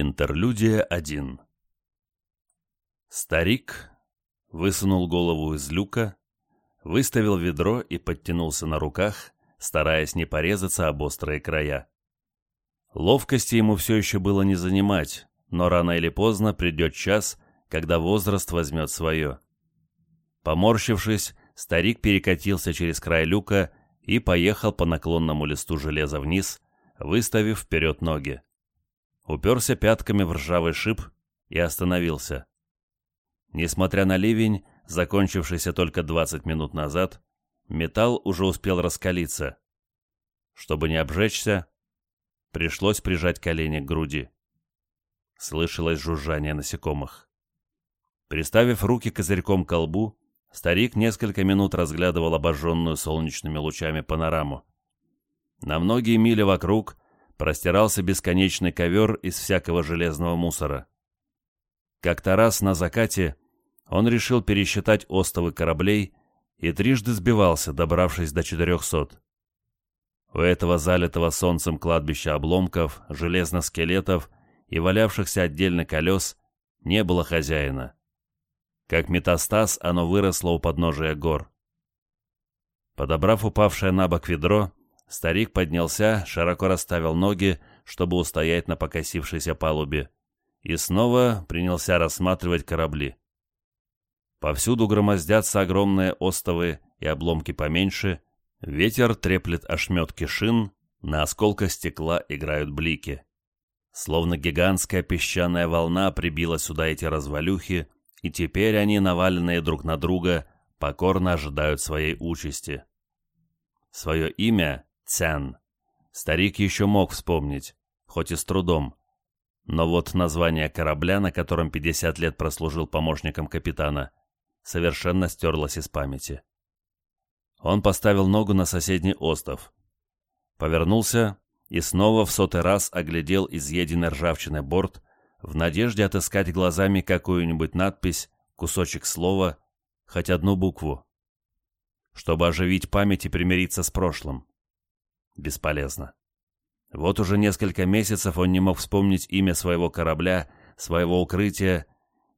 Интерлюдия 1 Старик высунул голову из люка, выставил ведро и подтянулся на руках, стараясь не порезаться об острые края. Ловкости ему все еще было не занимать, но рано или поздно придет час, когда возраст возьмет свое. Поморщившись, старик перекатился через край люка и поехал по наклонному листу железа вниз, выставив вперед ноги. Уперся пятками в ржавый шип и остановился. Несмотря на ливень, закончившийся только 20 минут назад, металл уже успел раскалиться. Чтобы не обжечься, пришлось прижать колени к груди. Слышалось жужжание насекомых. Приставив руки козырьком к колбу, старик несколько минут разглядывал обожженную солнечными лучами панораму. На многие мили вокруг простирался бесконечный ковер из всякого железного мусора. Как-то раз на закате он решил пересчитать остовы кораблей и трижды сбивался, добравшись до четырехсот. У этого залитого солнцем кладбища обломков, железных скелетов и валявшихся отдельно колес не было хозяина. Как метастаз оно выросло у подножия гор. Подобрав упавшее на бок ведро, старик поднялся, широко расставил ноги, чтобы устоять на покосившейся палубе, и снова принялся рассматривать корабли. Повсюду громоздятся огромные остовы и обломки поменьше, ветер треплет ошметки шин, на осколках стекла играют блики. Словно гигантская песчаная волна прибила сюда эти развалюхи, и теперь они, наваленные друг на друга, покорно ожидают своей участи. Свое имя — Цян. Старик еще мог вспомнить, хоть и с трудом. Но вот название корабля, на котором 50 лет прослужил помощником капитана, совершенно стерлась из памяти. Он поставил ногу на соседний остров, повернулся и снова в сотый раз оглядел изъеденный ржавчиной борт в надежде отыскать глазами какую-нибудь надпись, кусочек слова, хоть одну букву, чтобы оживить память и примириться с прошлым. Бесполезно. Вот уже несколько месяцев он не мог вспомнить имя своего корабля, своего укрытия,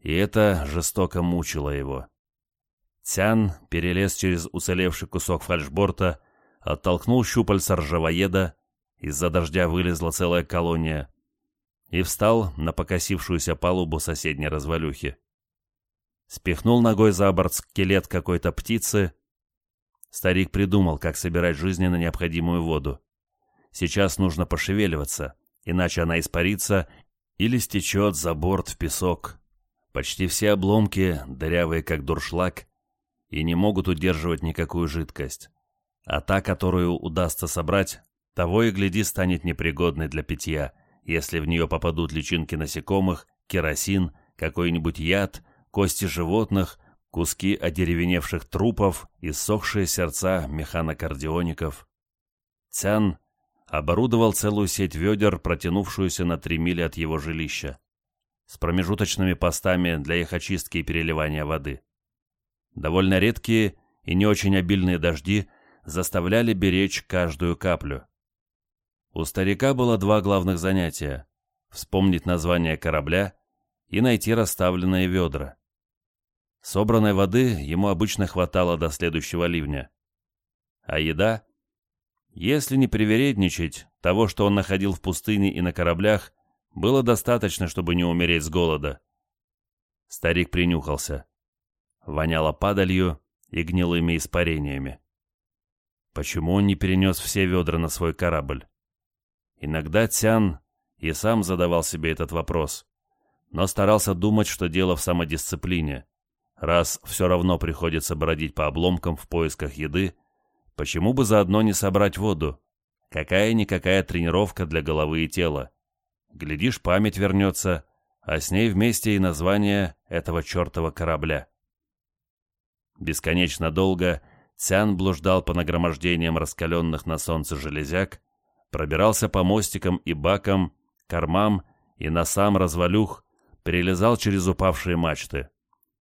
и это жестоко мучило его. Тян перелез через уцелевший кусок фальшборта, оттолкнул щупальца ржавоеда, из-за дождя вылезла целая колония, и встал на покосившуюся палубу соседней развалюхи. Спихнул ногой за борт скелет какой-то птицы. Старик придумал, как собирать жизненно необходимую воду. Сейчас нужно пошевеливаться, иначе она испарится или стечет за борт в песок. Почти все обломки, дырявые как дуршлаг, и не могут удерживать никакую жидкость. А та, которую удастся собрать, того и гляди станет непригодной для питья, если в нее попадут личинки насекомых, керосин, какой-нибудь яд, кости животных, куски одеревеневших трупов, иссохшие сердца механокардиоников. Цян оборудовал целую сеть ведер, протянувшуюся на три мили от его жилища, с промежуточными постами для их очистки и переливания воды. Довольно редкие и не очень обильные дожди заставляли беречь каждую каплю. У старика было два главных занятия — вспомнить название корабля и найти расставленные ведра. Собранной воды ему обычно хватало до следующего ливня. А еда? Если не привередничать, того, что он находил в пустыне и на кораблях, было достаточно, чтобы не умереть с голода. Старик принюхался воняло падалью и гнилыми испарениями. Почему он не перенес все ведра на свой корабль? Иногда Тян и сам задавал себе этот вопрос, но старался думать, что дело в самодисциплине. Раз все равно приходится бродить по обломкам в поисках еды, почему бы заодно не собрать воду? Какая-никакая тренировка для головы и тела. Глядишь, память вернется, а с ней вместе и название этого чертова корабля. Бесконечно долго Цян блуждал по нагромождениям раскаленных на солнце железяк, пробирался по мостикам и бакам, кормам и носам развалюх, перелезал через упавшие мачты,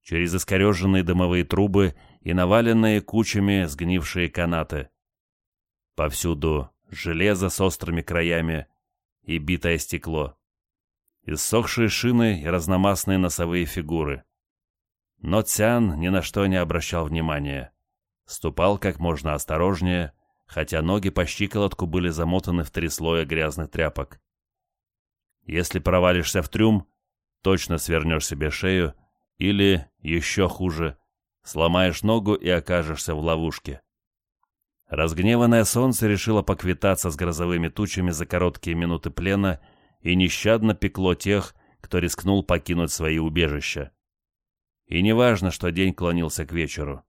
через искореженные дымовые трубы и наваленные кучами сгнившие канаты. Повсюду железо с острыми краями и битое стекло. иссохшие шины и разномастные носовые фигуры. Но Цян ни на что не обращал внимания. Ступал как можно осторожнее, хотя ноги по щиколотку были замотаны в три слоя грязных тряпок. Если провалишься в трюм, точно свернешь себе шею или, еще хуже, сломаешь ногу и окажешься в ловушке. Разгневанное солнце решило поквитаться с грозовыми тучами за короткие минуты плена и нещадно пекло тех, кто рискнул покинуть свои убежища. И неважно, что день клонился к вечеру.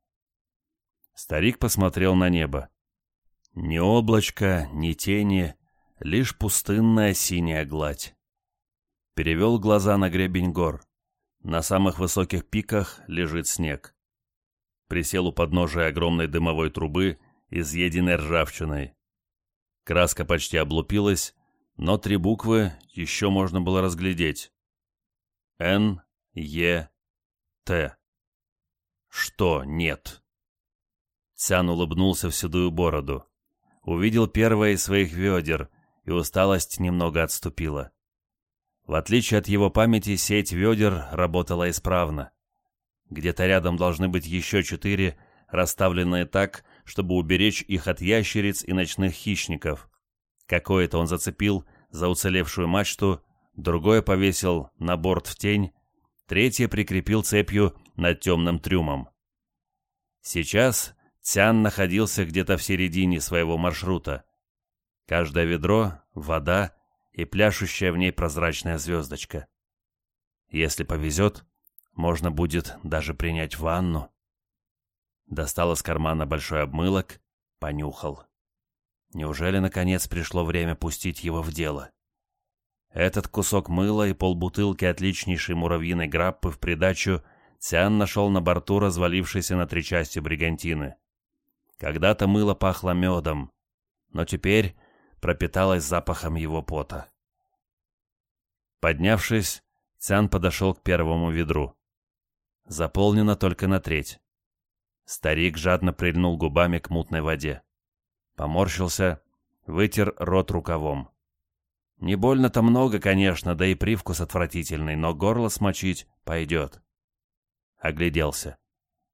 Старик посмотрел на небо. Ни облачка, ни тени, лишь пустынная синяя гладь. Перевел глаза на гребень гор. На самых высоких пиках лежит снег. Присел у подножия огромной дымовой трубы, изъеденной ржавчиной. Краска почти облупилась, но три буквы еще можно было разглядеть. Н, Е, Т. Что нет? Цян улыбнулся в седую бороду. Увидел первое из своих ведер, и усталость немного отступила. В отличие от его памяти, сеть ведер работала исправно. Где-то рядом должны быть еще четыре, расставленные так, чтобы уберечь их от ящериц и ночных хищников. Какое-то он зацепил за уцелевшую мачту, другое повесил на борт в тень, третье прикрепил цепью над темным трюмом. Сейчас Цян находился где-то в середине своего маршрута. Каждое ведро — вода и пляшущая в ней прозрачная звездочка. Если повезет, можно будет даже принять ванну. Достал из кармана большой обмылок, понюхал. Неужели, наконец, пришло время пустить его в дело? Этот кусок мыла и полбутылки отличнейшей муравьиной граппы в придачу Тиан нашел на борту развалившейся на три части бригантины. Когда-то мыло пахло медом, но теперь пропиталось запахом его пота. Поднявшись, Цян подошел к первому ведру. Заполнено только на треть. Старик жадно прильнул губами к мутной воде поморщился, вытер рот рукавом. Не больно-то много, конечно, да и привкус отвратительный, но горло смочить пойдет. Огляделся,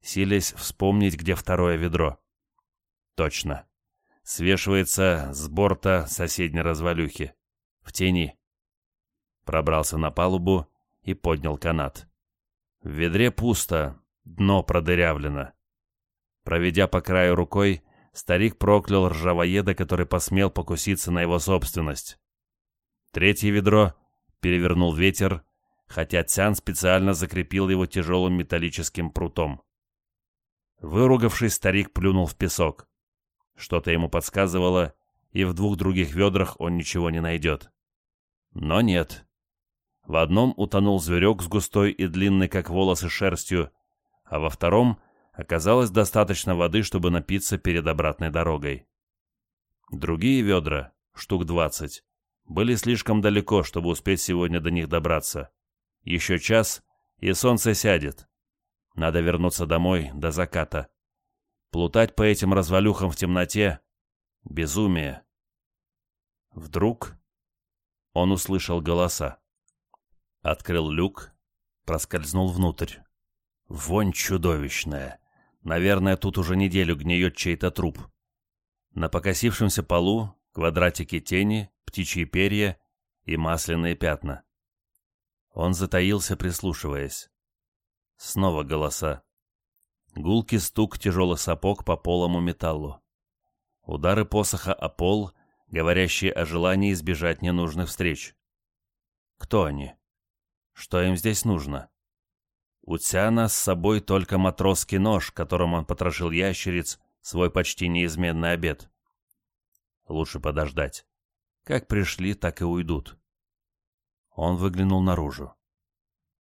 силясь вспомнить, где второе ведро. Точно. Свешивается с борта соседней развалюхи. В тени. Пробрался на палубу и поднял канат. В ведре пусто, дно продырявлено. Проведя по краю рукой, старик проклял ржавоеда, который посмел покуситься на его собственность. Третье ведро перевернул ветер, хотя Цян специально закрепил его тяжелым металлическим прутом. Выругавшись, старик плюнул в песок. Что-то ему подсказывало, и в двух других ведрах он ничего не найдет. Но нет. В одном утонул зверек с густой и длинной, как волосы, шерстью, а во втором оказалось достаточно воды, чтобы напиться перед обратной дорогой. Другие ведра, штук двадцать, были слишком далеко, чтобы успеть сегодня до них добраться. Еще час, и солнце сядет. Надо вернуться домой до заката. Плутать по этим развалюхам в темноте — безумие. Вдруг он услышал голоса. Открыл люк, проскользнул внутрь. Вонь чудовищная. Наверное, тут уже неделю гниет чей-то труп. На покосившемся полу квадратики тени, птичьи перья и масляные пятна. Он затаился, прислушиваясь. Снова голоса. Гулкий стук тяжелых сапог по полому металлу. Удары посоха о пол, говорящие о желании избежать ненужных встреч. Кто они? Что им здесь нужно? У Тяна с собой только матросский нож, которым он потрошил ящериц, свой почти неизменный обед. Лучше подождать. Как пришли, так и уйдут. Он выглянул наружу.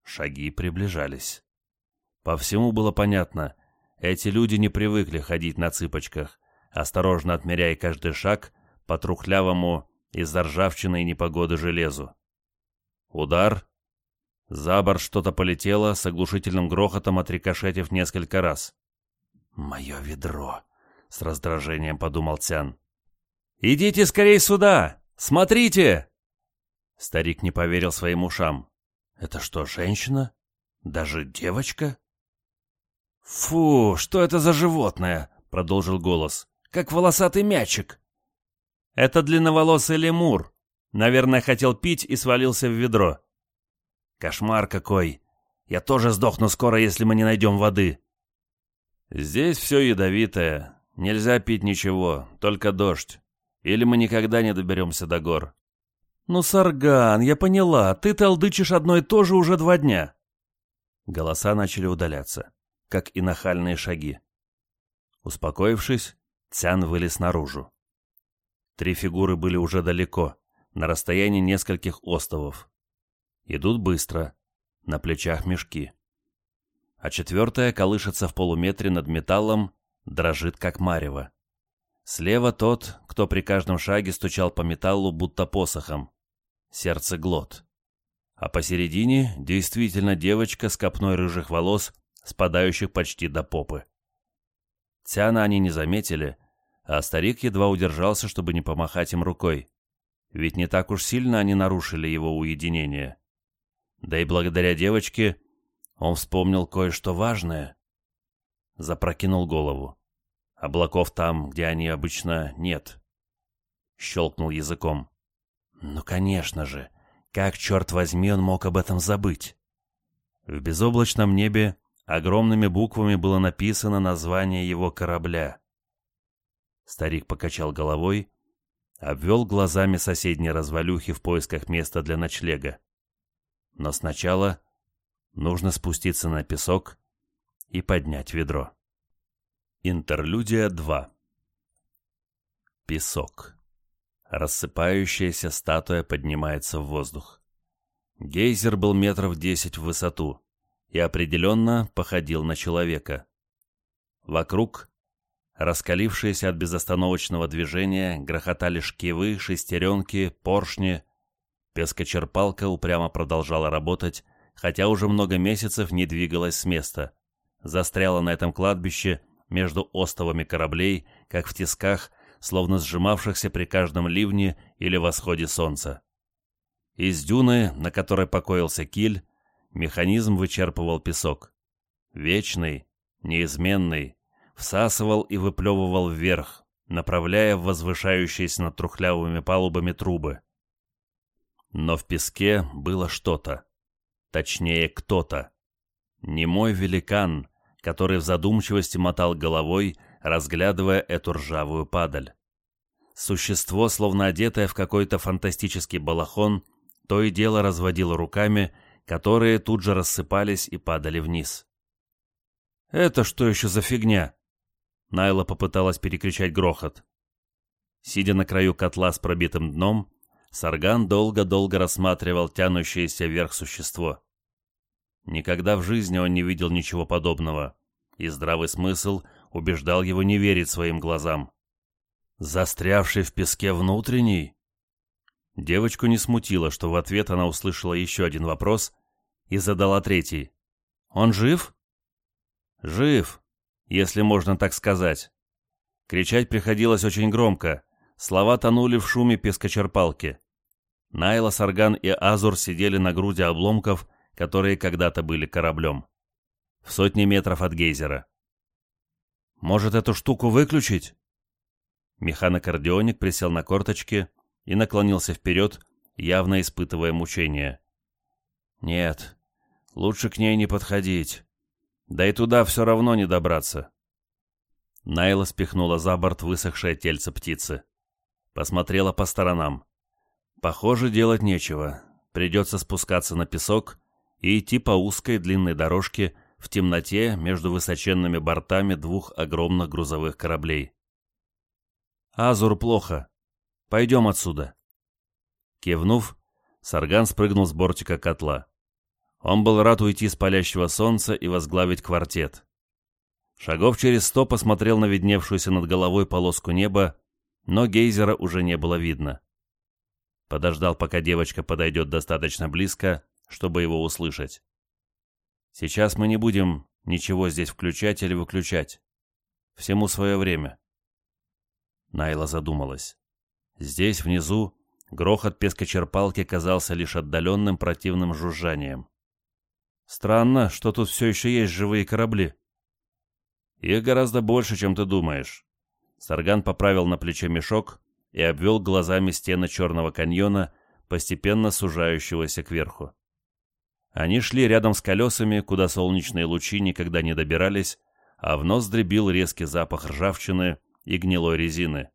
Шаги приближались. По всему было понятно, эти люди не привыкли ходить на цыпочках, осторожно отмеряя каждый шаг по трухлявому из-за ржавчины и непогоды железу. Удар, за борт что-то полетело с оглушительным грохотом, отрикошетив несколько раз. «Мое ведро!» — с раздражением подумал Тян. «Идите скорей сюда! Смотрите!» Старик не поверил своим ушам. «Это что, женщина? Даже девочка?» «Фу, что это за животное?» — продолжил голос. «Как волосатый мячик». «Это длинноволосый лемур. Наверное, хотел пить и свалился в ведро». «Кошмар какой! Я тоже сдохну скоро, если мы не найдем воды». «Здесь все ядовитое. Нельзя пить ничего, только дождь. Или мы никогда не доберемся до гор». «Ну, Сарган, я поняла, ты толдычишь одно и то же уже два дня». Голоса начали удаляться как и нахальные шаги. Успокоившись, Цян вылез наружу. Три фигуры были уже далеко, на расстоянии нескольких остовов. Идут быстро, на плечах мешки. А четвертая колышется в полуметре над металлом, дрожит как марево. Слева тот, кто при каждом шаге стучал по металлу, будто посохом. Сердце глот. А посередине действительно девочка с копной рыжих волос спадающих почти до попы. Тяна они не заметили, а старик едва удержался, чтобы не помахать им рукой. Ведь не так уж сильно они нарушили его уединение. Да и благодаря девочке он вспомнил кое-что важное. Запрокинул голову. Облаков там, где они обычно, нет. Щелкнул языком. Ну, конечно же, как, черт возьми, он мог об этом забыть? В безоблачном небе Огромными буквами было написано название его корабля. Старик покачал головой, обвел глазами соседние развалюхи в поисках места для ночлега. Но сначала нужно спуститься на песок и поднять ведро. Интерлюдия 2 Песок. Рассыпающаяся статуя поднимается в воздух. Гейзер был метров десять в высоту и определенно походил на человека. Вокруг, раскалившиеся от безостановочного движения, грохотали шкивы, шестеренки, поршни. Пескочерпалка упрямо продолжала работать, хотя уже много месяцев не двигалась с места. Застряла на этом кладбище между остовами кораблей, как в тисках, словно сжимавшихся при каждом ливне или восходе солнца. Из дюны, на которой покоился киль, Механизм вычерпывал песок. Вечный, неизменный, всасывал и выплевывал вверх, направляя в возвышающиеся над трухлявыми палубами трубы. Но в песке было что-то. Точнее, кто-то. Немой великан, который в задумчивости мотал головой, разглядывая эту ржавую падаль. Существо, словно одетое в какой-то фантастический балахон, то и дело разводило руками которые тут же рассыпались и падали вниз. «Это что еще за фигня?» Найла попыталась перекричать грохот. Сидя на краю котла с пробитым дном, Сарган долго-долго рассматривал тянущееся вверх существо. Никогда в жизни он не видел ничего подобного, и здравый смысл убеждал его не верить своим глазам. Застрявший в песке внутренний? Девочку не смутило, что в ответ она услышала еще один вопрос и задала третий. «Он жив?» «Жив, если можно так сказать». Кричать приходилось очень громко. Слова тонули в шуме пескочерпалки. Найла, Сарган и Азур сидели на груди обломков, которые когда-то были кораблем. В сотни метров от гейзера. «Может, эту штуку выключить?» Механокардионик присел на корточки и наклонился вперед, явно испытывая мучение. «Нет, лучше к ней не подходить. Да и туда все равно не добраться». Найла спихнула за борт высохшее тельце птицы. Посмотрела по сторонам. Похоже, делать нечего. Придется спускаться на песок и идти по узкой длинной дорожке в темноте между высоченными бортами двух огромных грузовых кораблей. «Азур плохо. Пойдем отсюда». Кивнув, Сарган спрыгнул с бортика котла. Он был рад уйти с палящего солнца и возглавить квартет. Шагов через сто посмотрел на видневшуюся над головой полоску неба, но гейзера уже не было видно. Подождал, пока девочка подойдет достаточно близко, чтобы его услышать. «Сейчас мы не будем ничего здесь включать или выключать. Всему свое время». Найла задумалась. Здесь, внизу, Грохот пескочерпалки казался лишь отдаленным противным жужжанием. Странно, что тут все еще есть живые корабли. Их гораздо больше, чем ты думаешь. Сарган поправил на плече мешок и обвел глазами стены черного каньона, постепенно сужающегося кверху. Они шли рядом с колесами, куда солнечные лучи никогда не добирались, а в нос дребил резкий запах ржавчины и гнилой резины.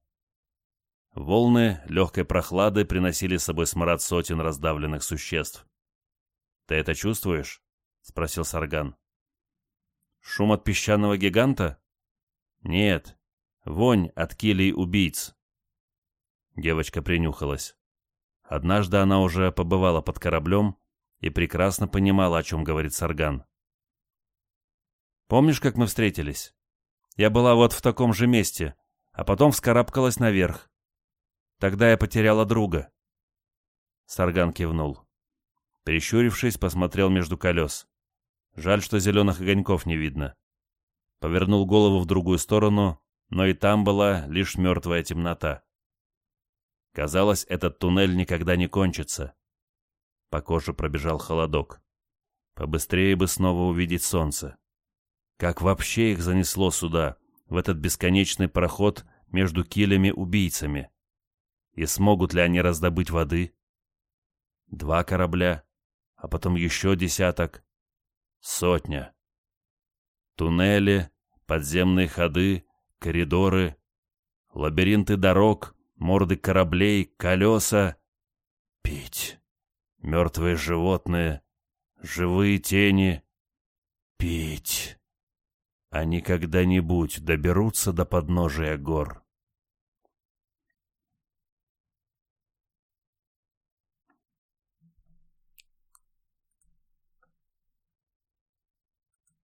Волны легкой прохлады приносили с собой смрад сотен раздавленных существ. «Ты это чувствуешь?» — спросил Сарган. «Шум от песчаного гиганта?» «Нет, вонь от килей убийц». Девочка принюхалась. Однажды она уже побывала под кораблем и прекрасно понимала, о чем говорит Сарган. «Помнишь, как мы встретились? Я была вот в таком же месте, а потом вскарабкалась наверх. Тогда я потеряла друга». Сарган кивнул. Прищурившись, посмотрел между колес. Жаль, что зеленых огоньков не видно. Повернул голову в другую сторону, но и там была лишь мертвая темнота. Казалось, этот туннель никогда не кончится. По коже пробежал холодок. Побыстрее бы снова увидеть солнце. Как вообще их занесло сюда, в этот бесконечный проход между килями-убийцами? И смогут ли они раздобыть воды? Два корабля, а потом еще десяток. Сотня. Туннели, подземные ходы, коридоры, лабиринты дорог, морды кораблей, колеса. Пить. Мертвые животные, живые тени. Пить. Они когда-нибудь доберутся до подножия гор.